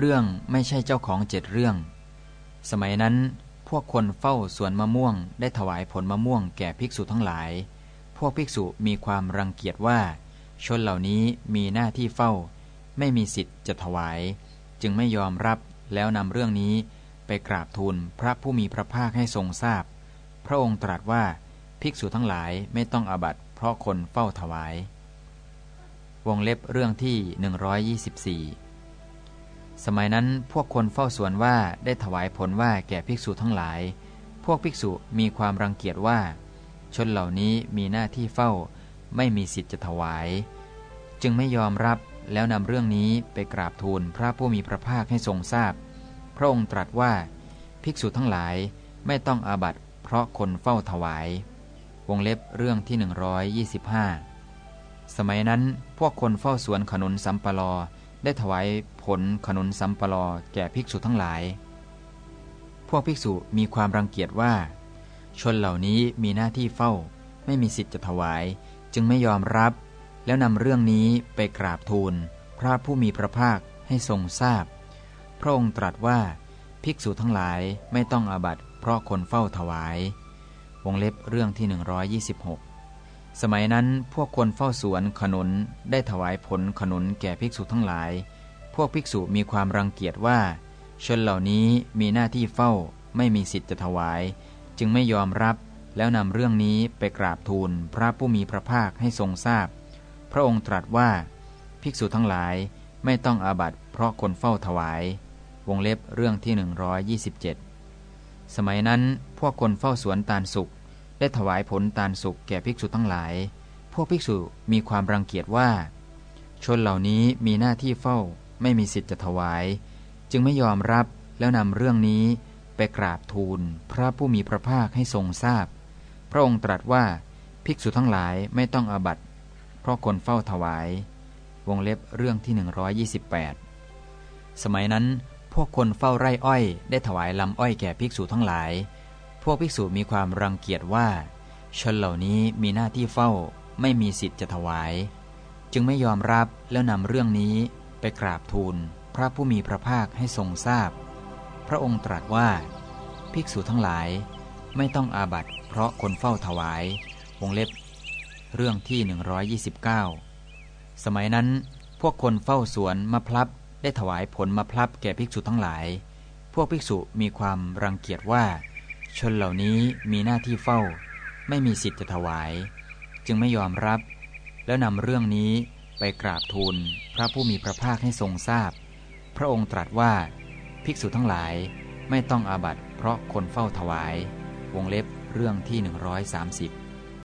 เรื่องไม่ใช่เจ้าของเจ็ดเรื่อง สมัยนั้นพวกคนเฝ้าสวนมะม่วง ได้ถวายผลมะม่วงแก่ภิกษุทั้งหลาย พวกภิกษุมีความรังเกียจว่า ชนเหล่านี้มีหน้าที่เฝ้า ไม่มีสิทธิ์จะถวาย จึงไม่ยอมรับแล้วนำเรื่องนี้ไปกราบทูลพระผู้มีพระภาคให้ทรงทราบพพระองค์ตรัสว่าภิกษุทั้งหลายไม่ต้องอาบัตเพราะคนเฝ้าถวาย วงเล็บเรื่องที่ 124 สมัยนั้นพวกคนเฝ้าสวนว่าได้ถวายผลว่าแก่ภิกษุทั้งหลาย พวกภิกษุมีความรังเกียจว่า ชนเหล่านี้มีหน้าที่เฝ้า ไม่มีสิทธิ์จะถวาย จึงไม่ยอมรับแล้วนำเรื่องนี้ไปกราบทูลพระผู้มีพระภาคให้ทรงทราบพพระองค์ตรัสว่า ภิกษุทั้งหลายไม่ต้องอาบัตเพราะคนเฝ้าถวาย วงเล็บเรื่องที่ 125 สมัยนั้นพวกคนเฝ้าสวนขนุนสัมปลอ ได้ถวายผลขนุนสัมปลอแก่ภิกษุทั้งหลาย พวกภิกษุมีความรังเกียจว่า ชนเหล่านี้มีหน้าที่เฝ้า ไม่มีสิทธิ์จะถวาย จึงไม่ยอมรับ แล้วนำเรื่องนี้ไปกราบทูล พระผู้มีพระภาคให้ทรงทราบพพระองค์ตรัสว่า ภิกษุทั้งหลายไม่ต้องอาบัตเพราะคนเฝ้าถวาย วงเล็บเรื่องที่ 126 สมัยนั้นพวกคนเฝ้าสวนขนุนได้ถวายผลขนุนแก่ภิกษุทั้งหลาย พวกภิกษุมีความรังเกียจว่า ชนเหล่านี้มีหน้าที่เฝ้าไม่มีสิทธิ์จะถวาย จึงไม่ยอมรับแล้วนำเรื่องนี้ไปกราบทูลพระผู้มีพระภาคให้ทรงทราบพพระองค์ตรัสว่า ภิกษุทั้งหลายไม่ต้องอาบัตเพราะคนเฝ้าถวาย วงเล็บเรื่องที่ 127 สมัยนั้นพวกคนเฝ้าสวนตาลสุก ได้ถวายผลตาลสุกแก่ภิกษุทั้งหลาย พวกภิกษุมีความรังเกียจว่า ชนเหล่านี้มีหน้าที่เฝ้าไม่มีสิทธิ์จะถวาย จึงไม่ยอมรับแล้วนำเรื่องนี้ไปกราบทูลพระผู้มีพระภาคให้ทรงทราบพพระองค์ตรัสว่าภิกษุทั้งหลายไม่ต้องอาบัตเพราะคนเฝ้าถวาย วงเล็บเรื่องที่ 128 สมัยนั้นพวกคนเฝ้าไร่อ้อย ได้ถวายลำอ้อยแก่ภิกษุทั้งหลาย วกภิกษุมีความรังเกียจว่า ชนเหล่านี้มีหน้าที่เฝ้าไม่มีสิทธิ์จะถวาย จึงไม่ยอมรับแล้วนำเรื่องนี้ไปกราบทูล พระผู้มีพระภาคให้ทรงทราบพพระองค์ตรัสว่า ภิกษุทั้งหลายไม่ต้องอาบัตเพราะคนเฝ้าถวายวงเล็บ เรื่องที่ 129 สมัยนั้นพวกคนเฝ้าสวนมะพลับได้ถวายผลมาพลับแก่ภิกษุทั้งหลาย พวกภิกษุมีความรังเกียจว่า ชนเหล่านี้มีหน้าที่เฝ้า ไม่มีสิทธิ์จะถวาย จึงไม่ยอมรับ แล้วนำเรื่องนี้ไปกราบทูลพระผู้มีพระภาคให้ทรงทราบพพระองค์ตรัสว่า ภิกษุทั้งหลายไม่ต้องอาบัตเพราะคนเฝ้าถวาย วงเล็บเรื่องที่ 130